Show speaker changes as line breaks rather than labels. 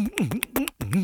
Mm-hmm.